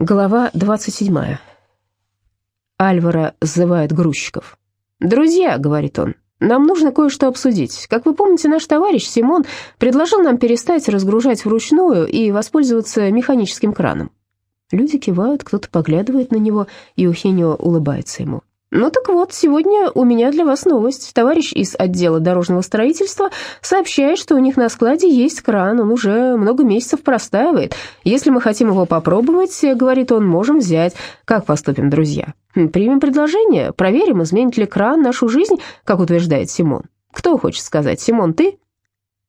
Глава 27. Альвара зазывает грузчиков. «Друзья», — говорит он, — «нам нужно кое-что обсудить. Как вы помните, наш товарищ Симон предложил нам перестать разгружать вручную и воспользоваться механическим краном». Люди кивают, кто-то поглядывает на него, и Ухенио улыбается ему. Ну так вот, сегодня у меня для вас новость. Товарищ из отдела дорожного строительства сообщает, что у них на складе есть кран, он уже много месяцев простаивает. Если мы хотим его попробовать, говорит он, можем взять. Как поступим, друзья? Примем предложение, проверим, изменит ли кран нашу жизнь, как утверждает Симон. Кто хочет сказать? Симон, ты?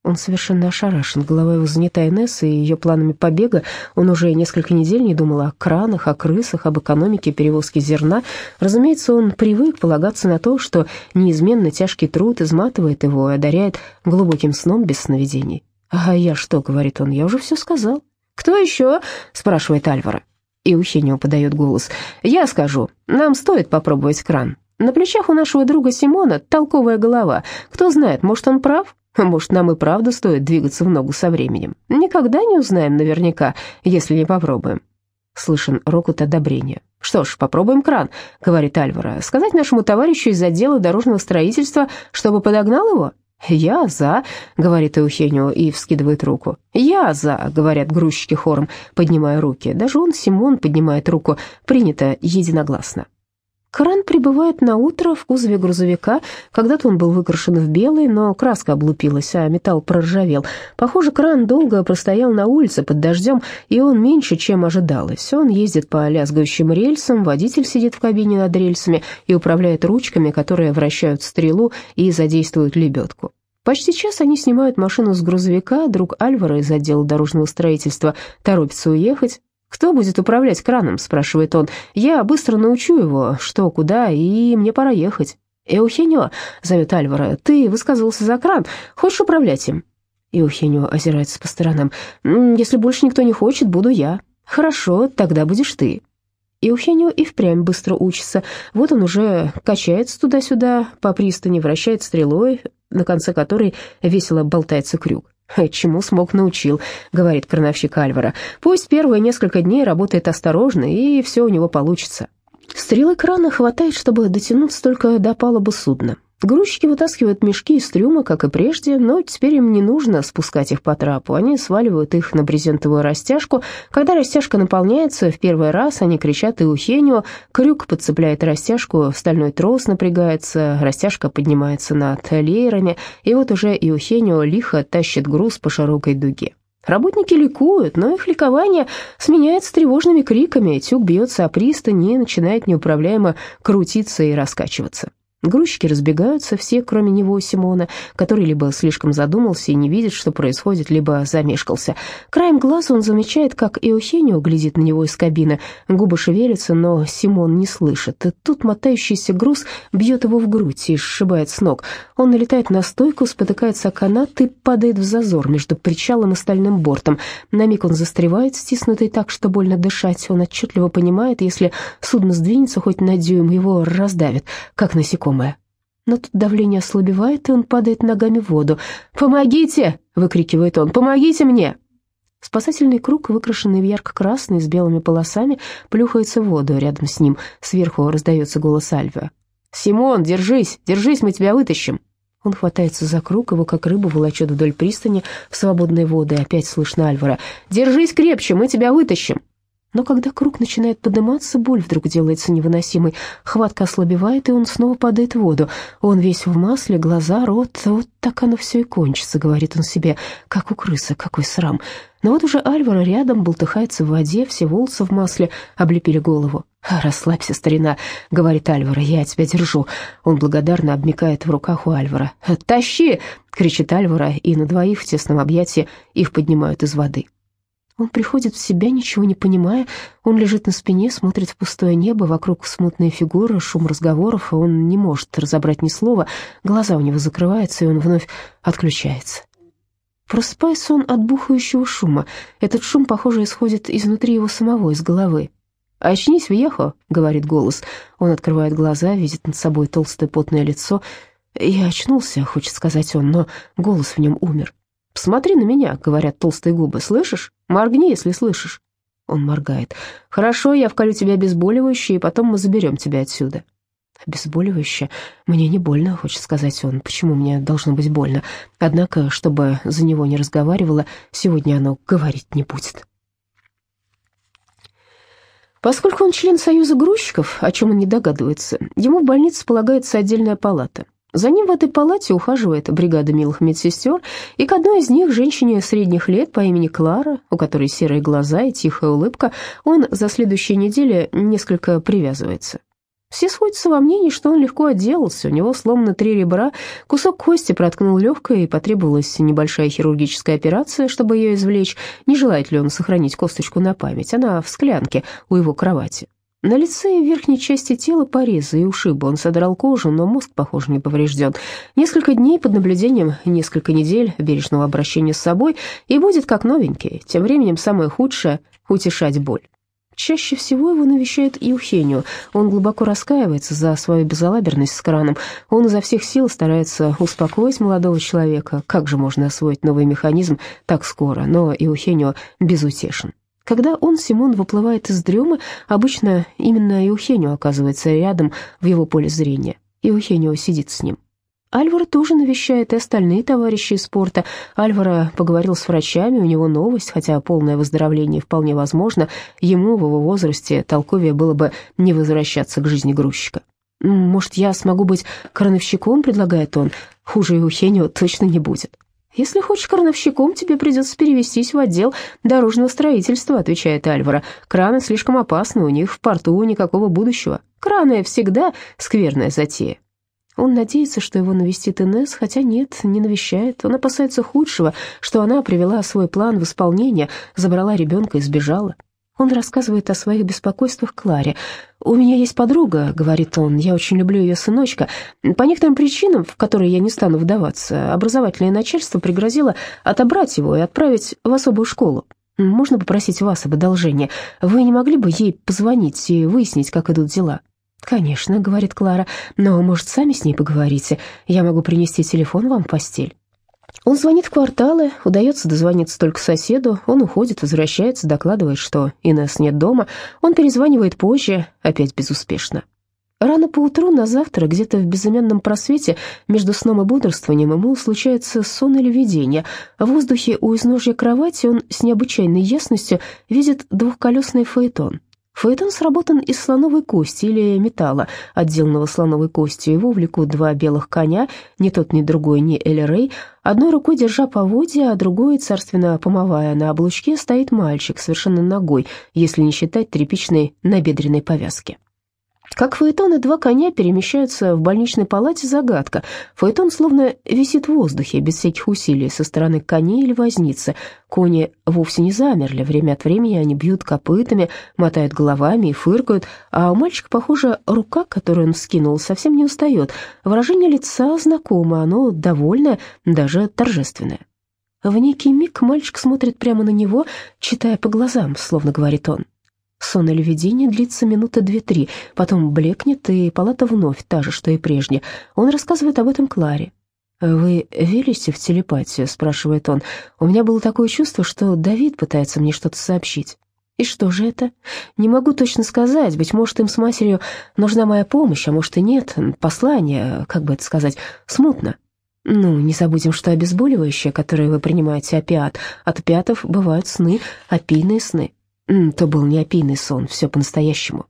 Он совершенно ошарашен. Голова его занята Инессой и ее планами побега. Он уже несколько недель не думал о кранах, о крысах, об экономике перевозки зерна. Разумеется, он привык полагаться на то, что неизменно тяжкий труд изматывает его и одаряет глубоким сном без сновидений. «А я что?» — говорит он. «Я уже все сказал». «Кто еще?» — спрашивает Альвара. И Ухенио подает голос. «Я скажу. Нам стоит попробовать кран. На плечах у нашего друга Симона толковая голова. Кто знает, может, он прав?» Может, нам и правда стоит двигаться в ногу со временем? Никогда не узнаем наверняка, если не попробуем». Слышен рокот одобрения. «Что ж, попробуем кран», — говорит Альвара. «Сказать нашему товарищу из отдела дорожного строительства, чтобы подогнал его?» «Я за», — говорит Эухенио и вскидывает руку. «Я за», — говорят грузчики хором, поднимая руки. Даже он, Симон, поднимает руку. Принято единогласно. Кран прибывает на утро в кузове грузовика. Когда-то он был выкрашен в белый, но краска облупилась, а металл проржавел. Похоже, кран долго простоял на улице под дождем, и он меньше, чем ожидалось. Он ездит по лязгающим рельсам, водитель сидит в кабине над рельсами и управляет ручками, которые вращают стрелу и задействуют лебедку. Почти час они снимают машину с грузовика, друг Альвара из отдела дорожного строительства торопится уехать. «Кто будет управлять краном?» – спрашивает он. «Я быстро научу его, что, куда, и мне пора ехать». «Эухеньо», – зовет Альвара, – «ты высказывался за кран, хочешь управлять им?» Эухеньо озирается по сторонам. «Если больше никто не хочет, буду я». «Хорошо, тогда будешь ты». Эухеньо и впрямь быстро учится. Вот он уже качается туда-сюда по пристани, вращает стрелой, на конце которой весело болтается крюк. «Чему смог, научил», — говорит крановщик Альвара. «Пусть первые несколько дней работает осторожно, и все у него получится». Стрелы крана хватает, чтобы дотянуться только до палубы судна. Грузчики вытаскивают мешки из трюма, как и прежде, но теперь им не нужно спускать их по трапу. Они сваливают их на брезентовую растяжку. Когда растяжка наполняется, в первый раз они кричат и ухенью. Крюк подцепляет растяжку, стальной трос напрягается, растяжка поднимается над леерами, и вот уже и ухенью лихо тащит груз по широкой дуге. Работники ликуют, но их ликование сменяется тревожными криками. Тюк бьется о пристань и начинает неуправляемо крутиться и раскачиваться. Грузчики разбегаются, все, кроме него, Симона, который либо слишком задумался и не видит, что происходит, либо замешкался. Краем глаза он замечает, как Эухенио глядит на него из кабины. Губы шевелятся, но Симон не слышит. И тут мотающийся груз бьет его в грудь и сшибает с ног. Он налетает на стойку, спотыкается о канат и падает в зазор между причалом и стальным бортом. На миг он застревает, стиснутый так, что больно дышать. Он отчетливо понимает, если судно сдвинется хоть на дюйм, его раздавит, как насекомое знакомое. Но тут давление ослабевает, и он падает ногами в воду. «Помогите!» — выкрикивает он. «Помогите мне!» Спасательный круг, выкрашенный в ярко-красный с белыми полосами, плюхается в воду рядом с ним. Сверху раздается голос Альвия. «Симон, держись! Держись, мы тебя вытащим!» Он хватается за круг, его как рыбу волочет вдоль пристани в свободные воды. Опять слышно Альвара. «Держись крепче, мы тебя вытащим!» Но когда круг начинает подниматься, боль вдруг делается невыносимой. Хватка ослабевает, и он снова падает в воду. Он весь в масле, глаза, рот. Вот так оно все и кончится, говорит он себе, как у крысы, какой срам. Но вот уже Альвара рядом болтыхается в воде, все волосы в масле облепили голову. «Расслабься, старина», — говорит Альвара, — «я тебя держу». Он благодарно обмикает в руках у Альвара. «Тащи!» — кричит Альвара, и на двоих в тесном объятии их поднимают из воды. Он приходит в себя, ничего не понимая. Он лежит на спине, смотрит в пустое небо, вокруг смутные фигуры, шум разговоров, и он не может разобрать ни слова. Глаза у него закрываются, и он вновь отключается. Просыпается он от бухающего шума. Этот шум, похоже, исходит изнутри его самого, из головы. «Очнись, Вьехо», — говорит голос. Он открывает глаза, видит над собой толстое потное лицо. «Я очнулся», — хочет сказать он, но голос в нем умер. «Посмотри на меня», — говорят толстые губы, «слышишь? Моргни, если слышишь». Он моргает. «Хорошо, я вколю тебе обезболивающее, и потом мы заберем тебя отсюда». «Обезболивающее? Мне не больно», — хочет сказать он. «Почему мне должно быть больно? Однако, чтобы за него не разговаривало, сегодня оно говорить не будет». Поскольку он член Союза грузчиков, о чем он не догадывается, ему в больнице полагается отдельная палата. За ним в этой палате ухаживает бригада милых медсестер, и к одной из них, женщине средних лет по имени Клара, у которой серые глаза и тихая улыбка, он за следующие недели несколько привязывается. Все сходятся во мнении, что он легко отделался, у него сломано три ребра, кусок кости проткнул легкое, и потребовалась небольшая хирургическая операция, чтобы ее извлечь. Не желает ли он сохранить косточку на память? Она в склянке у его кровати. На лице и верхней части тела порезы и ушибы. Он содрал кожу, но мозг, похоже, не поврежден. Несколько дней под наблюдением, несколько недель бережного обращения с собой, и будет как новенький. Тем временем самое худшее — утешать боль. Чаще всего его навещает Евхению. Он глубоко раскаивается за свою безалаберность с краном. Он изо всех сил старается успокоить молодого человека. Как же можно освоить новый механизм так скоро? Но Евхенио безутешен. Когда он, Симон, выплывает из дремы, обычно именно Евхенио оказывается рядом в его поле зрения. Евхенио сидит с ним. Альвара тоже навещает и остальные товарищи из спорта. Альвара поговорил с врачами, у него новость, хотя полное выздоровление вполне возможно. Ему в его возрасте толковее было бы не возвращаться к жизни грузчика. «Может, я смогу быть крановщиком?» — предлагает он. «Хуже Еухенио точно не будет». «Если хочешь крановщиком, тебе придется перевестись в отдел дорожного строительства», — отвечает Альвара. «Краны слишком опасны, у них в порту никакого будущего. Краны всегда скверная затея». Он надеется, что его навестит Инесс, хотя нет, не навещает. Он опасается худшего, что она привела свой план в исполнение, забрала ребенка и сбежала. Он рассказывает о своих беспокойствах Кларе. «У меня есть подруга», — говорит он, — «я очень люблю ее сыночка. По некоторым причинам, в которые я не стану вдаваться, образовательное начальство пригрозило отобрать его и отправить в особую школу. Можно попросить вас об одолжении? Вы не могли бы ей позвонить и выяснить, как идут дела?» «Конечно», — говорит Клара, — «но, может, сами с ней поговорите? Я могу принести телефон вам в постель». Он звонит в кварталы, удается дозвониться только соседу, он уходит, возвращается, докладывает, что Инесс нет дома, он перезванивает позже, опять безуспешно. Рано поутру на завтра, где-то в безымянном просвете между сном и бодрствованием, ему случается сон или видение. В воздухе у изножья кровати он с необычайной ясностью видит двухколесный фаэтон. Фаэтон сработан из слоновой кости или металла, отделанного слоновой костью. Его влекут два белых коня, ни тот, ни другой, ни Эль Одной рукой держа поводья, а другой, царственно помывая на облучке, стоит мальчик, совершенно ногой, если не считать тряпичной набедренной повязки. Как Фаэтон и два коня перемещаются в больничной палате, загадка. Фаэтон словно висит в воздухе, без всяких усилий, со стороны коней или возницы. Кони вовсе не замерли, время от времени они бьют копытами, мотают головами и фыркают, а у мальчика, похоже, рука, которую он вскинул, совсем не устает. Выражение лица знакомое, оно довольное, даже торжественное. В некий миг мальчик смотрит прямо на него, читая по глазам, словно говорит он. Сон или видение длится минуты две-три, потом блекнет, и палата вновь та же, что и прежде. Он рассказывает об этом Кларе. «Вы верите в телепатию?» — спрашивает он. «У меня было такое чувство, что Давид пытается мне что-то сообщить». «И что же это?» «Не могу точно сказать. Быть может, им с матерью нужна моя помощь, а может и нет. Послание, как бы это сказать, смутно». «Ну, не забудем, что обезболивающее, которое вы принимаете, опиат. От опиатов бывают сны, опийные сны. То был не опийный сон, все по-настоящему.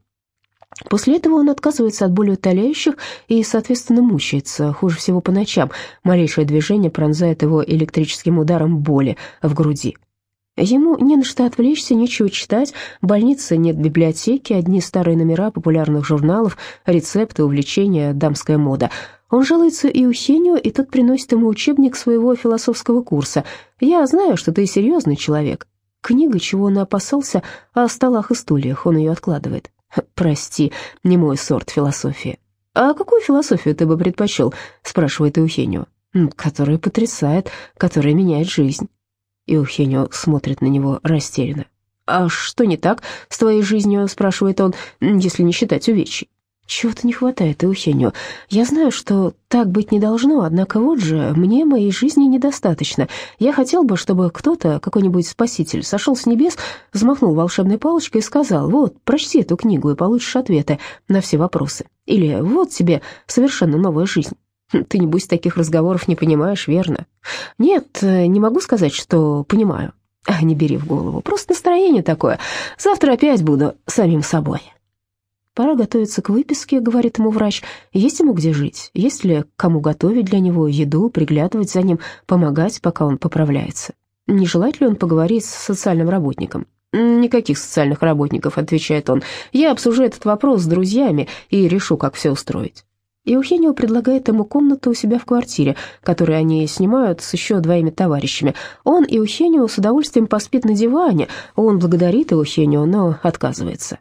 После этого он отказывается от боли утоляющих и, соответственно, мучается, хуже всего по ночам. Малейшее движение пронзает его электрическим ударом боли в груди. Ему не на что отвлечься, нечего читать, в больнице нет библиотеки, одни старые номера популярных журналов, рецепты, увлечения, дамская мода. Он жалуется и Иухению, и тот приносит ему учебник своего философского курса. «Я знаю, что ты серьезный человек, Книга, чего он опасался, о столах и стульях, он ее откладывает. «Прости, не мой сорт философии». «А какую философию ты бы предпочел?» — спрашивает Иухенио. «Которая потрясает, которая меняет жизнь». Иухенио смотрит на него растерянно. «А что не так с твоей жизнью?» — спрашивает он, если не считать увечий. Чего-то не хватает, Эухеню. Я знаю, что так быть не должно, однако вот же, мне моей жизни недостаточно. Я хотел бы, чтобы кто-то, какой-нибудь спаситель, сошел с небес, взмахнул волшебной палочкой и сказал, вот, прочти эту книгу и получишь ответы на все вопросы. Или вот тебе совершенно новая жизнь. Хм, ты, небось, таких разговоров не понимаешь, верно? Нет, не могу сказать, что понимаю. А, не бери в голову, просто настроение такое. Завтра опять буду самим собой. «Пора готовиться к выписке», — говорит ему врач. «Есть ему где жить? Есть ли кому готовить для него еду, приглядывать за ним, помогать, пока он поправляется? Не желает ли он поговорить с социальным работником?» «Никаких социальных работников», — отвечает он. «Я обсужу этот вопрос с друзьями и решу, как все устроить». И Еухенио предлагает ему комнату у себя в квартире, которую они снимают с еще двоими товарищами. Он, и Еухенио, с удовольствием поспит на диване. Он благодарит Еухенио, но отказывается.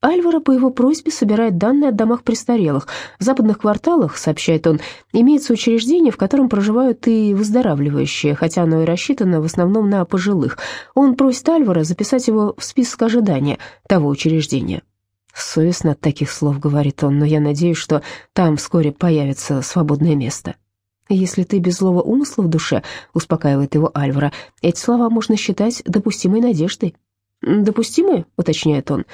Альвара по его просьбе собирает данные о домах престарелых. В западных кварталах, сообщает он, имеется учреждение, в котором проживают и выздоравливающие, хотя оно и рассчитано в основном на пожилых. Он просит Альвара записать его в список ожидания того учреждения. «Совестно от таких слов», — говорит он, — «но я надеюсь, что там вскоре появится свободное место». «Если ты без злого умысла в душе», — успокаивает его Альвара, — «эти слова можно считать допустимой надеждой». «Допустимые?» — уточняет он.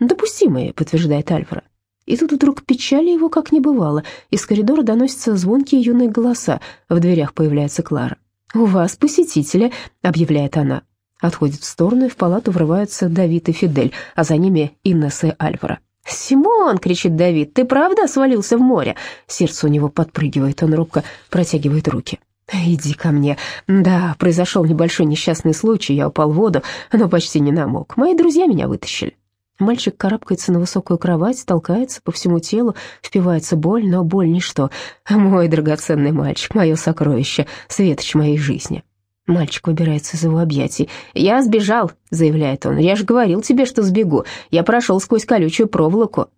«Допустимые», — подтверждает Альвара. И тут вдруг печали его как не бывало. Из коридора доносятся звонкие юные голоса. В дверях появляется Клара. «У вас посетители», — объявляет она. Отходит в сторону, и в палату врываются Давид и Фидель, а за ними Инесса и Альвара. «Симон!» — кричит Давид. «Ты правда свалился в море?» Сердце у него подпрыгивает, он робко протягивает руки. «Иди ко мне. Да, произошел небольшой несчастный случай, я упал в воду, но почти не намок. Мои друзья меня вытащили. Мальчик карабкается на высокую кровать, толкается по всему телу, впивается боль, но боль ничто. Мой драгоценный мальчик, мое сокровище, светоч моей жизни. Мальчик выбирается из его объятий. «Я сбежал», — заявляет он. «Я же говорил тебе, что сбегу. Я прошел сквозь колючую проволоку».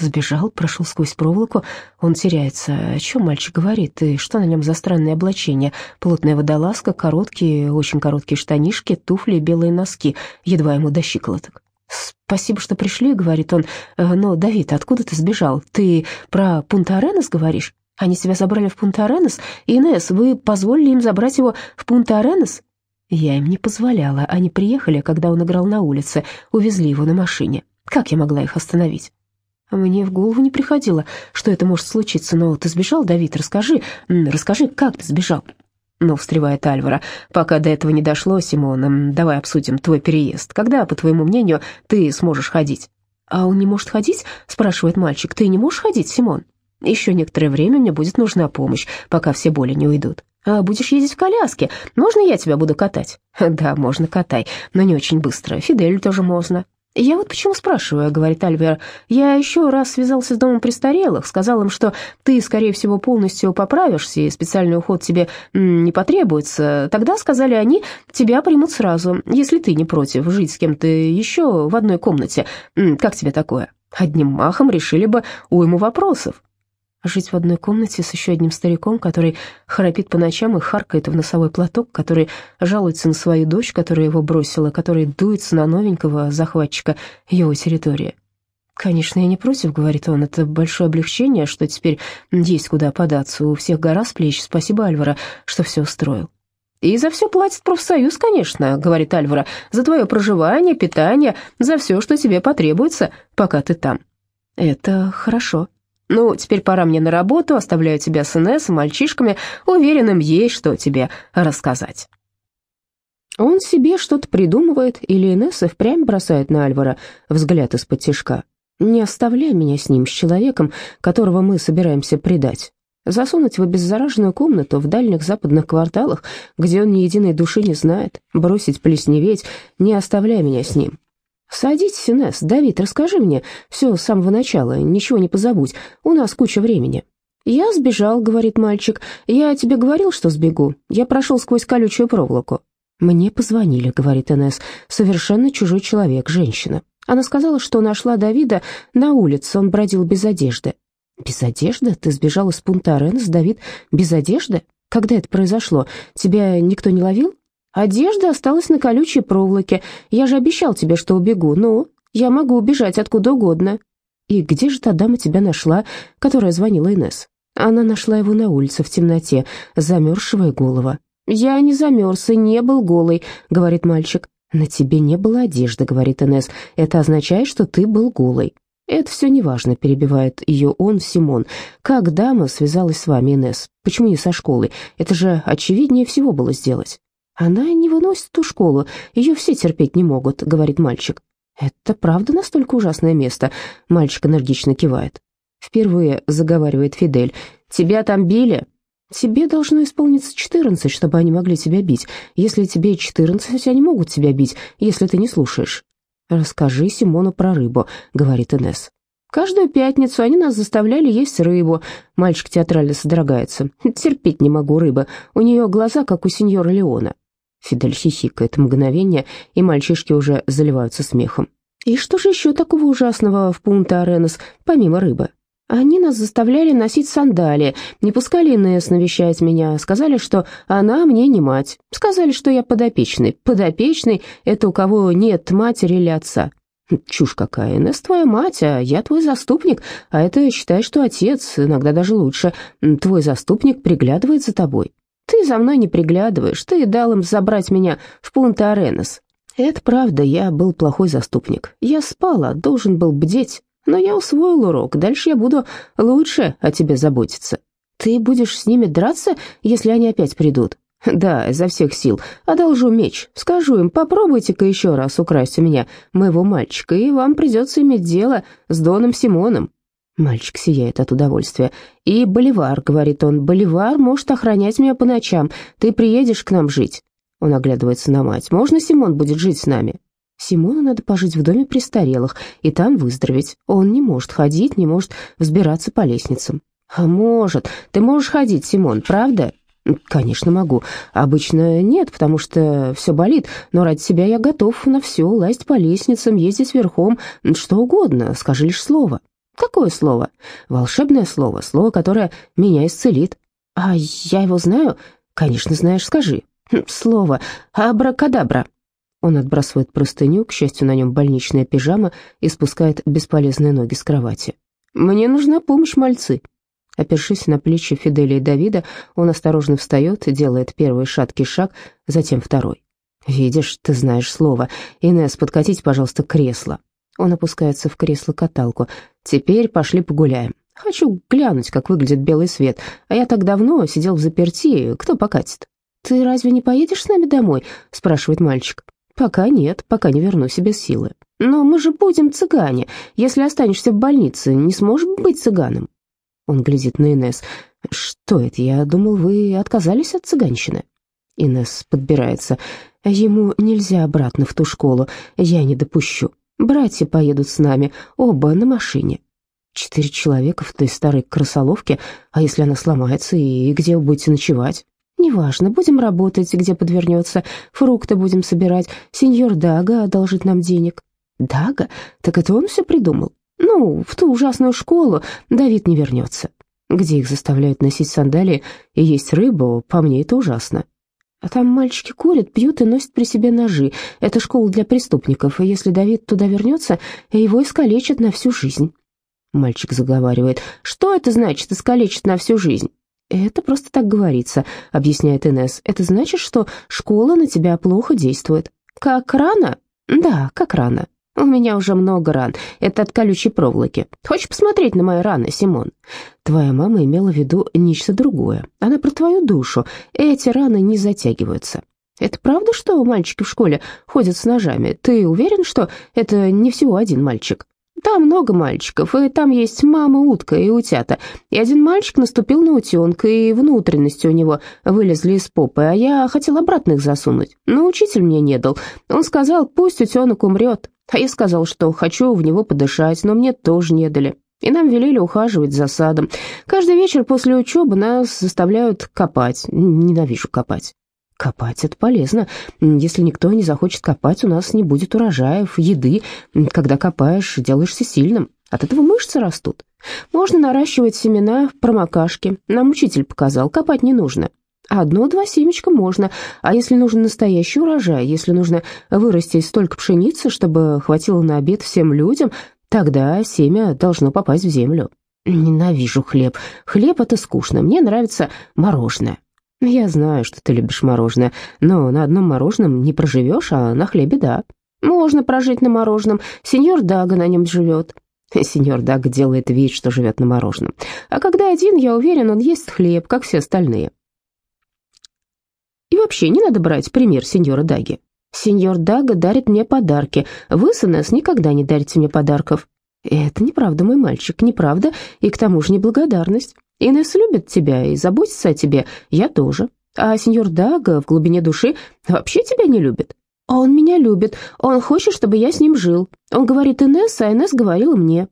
Сбежал, прошел сквозь проволоку. Он теряется. О чем мальчик говорит? И что на нем за странное облачение? Плотная водолазка, короткие, очень короткие штанишки, туфли, белые носки, едва ему до щиколоток. «Спасибо, что пришли», — говорит он. «Э, «Но, Давид, откуда ты сбежал? Ты про Пунта-Аренес говоришь? Они тебя забрали в Пунта-Аренес? Инесс, вы позволили им забрать его в Пунта-Аренес?» Я им не позволяла. Они приехали, когда он играл на улице, увезли его на машине. Как я могла их остановить? Мне в голову не приходило, что это может случиться, но ты сбежал, Давид, расскажи, расскажи, как ты сбежал. «Ну, встревает Альвара, пока до этого не дошло, Симон, давай обсудим твой переезд. Когда, по твоему мнению, ты сможешь ходить?» «А он не может ходить?» — спрашивает мальчик. «Ты не можешь ходить, Симон?» «Еще некоторое время мне будет нужна помощь, пока все боли не уйдут». «А будешь ездить в коляске? Можно я тебя буду катать?» «Да, можно, катай, но не очень быстро. Фидель тоже можно». «Я вот почему спрашиваю», — говорит Альвер. «Я еще раз связался с домом престарелых, сказал им, что ты, скорее всего, полностью поправишься, и специальный уход тебе не потребуется. Тогда, сказали они, тебя примут сразу, если ты не против жить с кем-то еще в одной комнате. Как тебе такое?» Одним махом решили бы уйму вопросов. Жить в одной комнате с еще одним стариком, который храпит по ночам и харкает в носовой платок, который жалуется на свою дочь, которая его бросила, который дуется на новенького захватчика его территории. «Конечно, я не против», — говорит он, — «это большое облегчение, что теперь есть куда податься, у всех гора с плеч, спасибо, Альвара, что все устроил». «И за все платит профсоюз, конечно», — говорит Альвара, «за твое проживание, питание, за все, что тебе потребуется, пока ты там». «Это хорошо», ну, теперь пора мне на работу, оставляю тебя с Инесс, мальчишками, уверенным есть что тебе рассказать. Он себе что-то придумывает, или Инесса впрямь бросает на Альвара взгляд из-под тишка. «Не оставляй меня с ним, с человеком, которого мы собираемся предать. Засунуть в обеззараженную комнату в дальних западных кварталах, где он ни единой души не знает, бросить плесневеть, не оставляй меня с ним. «Садитесь, Инесс. Давид, расскажи мне все с самого начала, ничего не позабудь, у нас куча времени». «Я сбежал», — говорит мальчик. «Я тебе говорил, что сбегу. Я прошел сквозь колючую проволоку». «Мне позвонили», — говорит Инесс. «Совершенно чужой человек, женщина». Она сказала, что нашла Давида на улице, он бродил без одежды. «Без одежды? Ты сбежал из пункта Ренс, Давид, без одежды? Когда это произошло? Тебя никто не ловил?» Одежда осталась на колючей проволоке. Я же обещал тебе, что убегу. Ну, я могу убежать откуда угодно». «И где же та дама тебя нашла, которая звонила Инесс?» Она нашла его на улице в темноте, замерзшего и голого. «Я не замерз и не был голый», — говорит мальчик. «На тебе не было одежды», — говорит Инесс. «Это означает, что ты был голый». «Это все неважно», — перебивает ее он, Симон. «Как дама связалась с вами, Инесс? Почему не со школой? Это же очевиднее всего было сделать». «Она не выносит ту школу, ее все терпеть не могут», — говорит мальчик. «Это правда настолько ужасное место?» — мальчик энергично кивает. Впервые заговаривает Фидель. «Тебя там били?» «Тебе должно исполниться четырнадцать, чтобы они могли тебя бить. Если тебе четырнадцать, они могут тебя бить, если ты не слушаешь». «Расскажи Симону про рыбу», — говорит Инесс. «Каждую пятницу они нас заставляли есть рыбу». Мальчик театрально содрогается. «Терпеть не могу рыбы. У нее глаза, как у сеньора Леона». Фидель хихикает мгновение, и мальчишки уже заливаются смехом. «И что же еще такого ужасного в Пунта-Аренес, помимо рыбы?» Они нас заставляли носить сандалии, не пускали Инесс навещать меня, сказали, что она мне не мать, сказали, что я подопечный. Подопечный — это у кого нет матери или отца. Чушь какая, Инесс твоя мать, а я твой заступник, а это считай, что отец, иногда даже лучше. Твой заступник приглядывает за тобой. Ты за мной не приглядываешь, ты дал им забрать меня в Пунта-Аренес. Это правда, я был плохой заступник. Я спал, а должен был бдеть. Но я усвоил урок, дальше я буду лучше о тебе заботиться. Ты будешь с ними драться, если они опять придут? Да, изо всех сил. Одолжу меч. Скажу им, попробуйте-ка еще раз украсть у меня моего мальчика, и вам придется иметь дело с Доном Симоном. Мальчик сияет от удовольствия. «И Боливар», — говорит он, — «Боливар может охранять меня по ночам. Ты приедешь к нам жить». Он оглядывается на мать. «Можно Симон будет жить с нами?» Симону надо пожить в доме престарелых и там выздороветь. Он не может ходить, не может взбираться по лестницам. А может. Ты можешь ходить, Симон, правда? Конечно, могу. Обычно нет, потому что все болит, но ради себя я готов на все, лазить по лестницам, ездить верхом, что угодно, скажи лишь слово. Какое слово? Волшебное слово, слово, которое меня исцелит. А я его знаю? Конечно, знаешь, скажи. Слово абракадабра. Он отбрасывает простыню, к счастью, на нем больничная пижама, и спускает бесполезные ноги с кровати. «Мне нужна помощь, мальцы!» Опершись на плечи Фиделя и Давида, он осторожно встает делает первый шаткий шаг, затем второй. «Видишь, ты знаешь слово. Инесс, подкатите, пожалуйста, кресло». Он опускается в кресло-каталку. «Теперь пошли погуляем. Хочу глянуть, как выглядит белый свет. А я так давно сидел в заперти. Кто покатит?» «Ты разве не поедешь с нами домой?» — спрашивает мальчик. «Пока нет, пока не верну себе силы. Но мы же будем цыгане. Если останешься в больнице, не сможешь быть цыганом». Он глядит на Инес. «Что это? Я думал, вы отказались от цыганщины». Инес подбирается. «Ему нельзя обратно в ту школу. Я не допущу. Братья поедут с нами, оба на машине». «Четыре человека в той старой крысоловке. А если она сломается, и где вы будете ночевать?» «Неважно, будем работать, где подвернется, фрукты будем собирать, сеньор Дага одолжит нам денег». «Дага? Так это он все придумал? Ну, в ту ужасную школу Давид не вернется. Где их заставляют носить сандалии и есть рыбу, по мне это ужасно. А там мальчики курят, пьют и носят при себе ножи. Это школа для преступников, и если Давид туда вернется, его искалечат на всю жизнь». Мальчик заговаривает. «Что это значит, искалечат на всю жизнь?» «Это просто так говорится», — объясняет Инесс. «Это значит, что школа на тебя плохо действует». «Как рано?» «Да, как рано. У меня уже много ран. Это от колючей проволоки. Хочешь посмотреть на мои раны, Симон?» «Твоя мама имела в виду нечто другое. Она про твою душу. Эти раны не затягиваются». «Это правда, что мальчики в школе ходят с ножами? Ты уверен, что это не всего один мальчик?» Там много мальчиков, и там есть мама-утка и утята. И один мальчик наступил на утенка, и внутренности у него вылезли из попы, а я хотел обратно их засунуть. Но учитель мне не дал. Он сказал, пусть утенок умрет. А я сказал, что хочу в него подышать, но мне тоже не дали. И нам велели ухаживать за садом. Каждый вечер после учебы нас заставляют копать. Ненавижу копать. Копать — это полезно. Если никто не захочет копать, у нас не будет урожаев, еды. Когда копаешь, делаешься сильным. От этого мышцы растут. Можно наращивать семена в промокашке. Нам учитель показал, копать не нужно. Одно-два семечка можно, а если нужен настоящий урожай, если нужно вырастить столько пшеницы, чтобы хватило на обед всем людям, Тогда семя должно попасть в землю. Ненавижу хлеб. Хлеб — это скучно. Мне нравится мороженое. Я знаю, что ты любишь мороженое, но на одном мороженом не проживешь, а на хлебе — да. Можно прожить на мороженом. Сеньор Дага на нем живет. Сеньор Дага делает вид, что живет на мороженом. А когда один, я уверен, он ест хлеб, как все остальные. И вообще, не надо брать пример сеньора Даги. Сеньор Дага дарит мне подарки. Вы с Инесс никогда не дарите мне подарков. Это неправда, мой мальчик, неправда, и к тому же неблагодарность. Инесс любит тебя и заботится о тебе, я тоже. А сеньор Дага в глубине души вообще тебя не любит. Он меня любит, он хочет, чтобы я с ним жил. Он говорит Инесс, а Инесс говорила мне.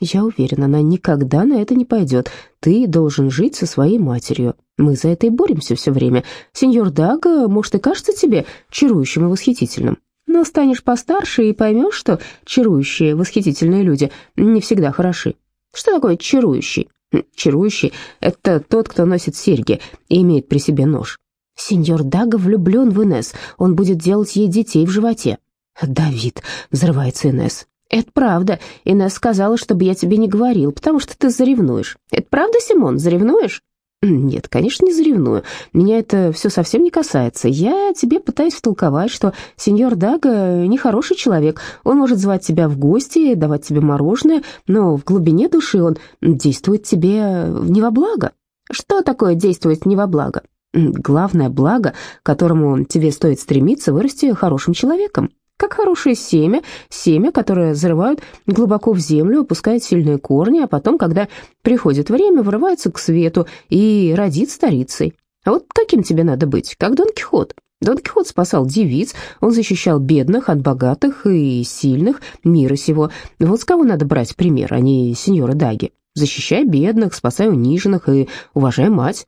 Я уверена, она никогда на это не пойдет. Ты должен жить со своей матерью. Мы за это и боремся все время. Сеньор Дага, может, и кажется тебе чарующим и восхитительным. Но станешь постарше и поймешь, что чарующие, восхитительные люди не всегда хороши. Что такое чарующий? Чарующий — это тот, кто носит серьги и имеет при себе нож. Сеньор Дага влюблен в Инес. Он будет делать ей детей в животе. «Давид», — взрывается Инес, «Это правда. Инесс сказала, чтобы я тебе не говорил, потому что ты заревнуешь. Это правда, Симон, заревнуешь?» «Нет, конечно, не заревную. Меня это все совсем не касается. Я тебе пытаюсь втолковать, что сеньор Дага нехороший человек. Он может звать тебя в гости, давать тебе мороженое, но в глубине души он действует тебе не во благо». «Что такое действовать не во благо?» «Главное благо, которому тебе стоит стремиться, вырасти хорошим человеком» как хорошее семя, семя, которое зарывают глубоко в землю, опускает сильные корни, а потом, когда приходит время, вырывается к свету и родит старицей. А вот каким тебе надо быть, как Дон Кихот? Дон Кихот спасал девиц, он защищал бедных от богатых и сильных мира сего. Вот с кого надо брать пример, а не сеньора Даги. Защищай бедных, спасай униженных и уважай мать.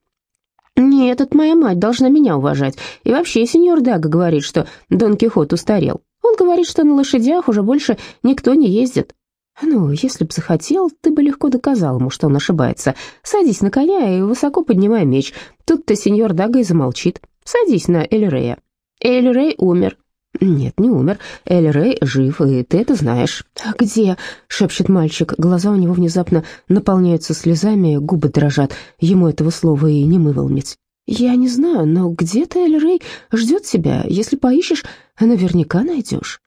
«Нет, это моя мать должна меня уважать. И вообще, сеньор Дага говорит, что Дон Кихот устарел. Он говорит, что на лошадях уже больше никто не ездит. Ну, если б захотел, ты бы легко доказал ему, что он ошибается. Садись на коня и высоко поднимай меч. Тут-то сеньор Дага и замолчит. Садись на Эль-Рея. Эль-Рей умер. Нет, не умер. Эль-Рей жив, и ты это знаешь. А где? шепчет мальчик. Глаза у него внезапно наполняются слезами, губы дрожат. Ему этого слова и не вымолвить. «Я не знаю, но где-то Эль-Рей ждет тебя. Если поищешь, наверняка найдешь».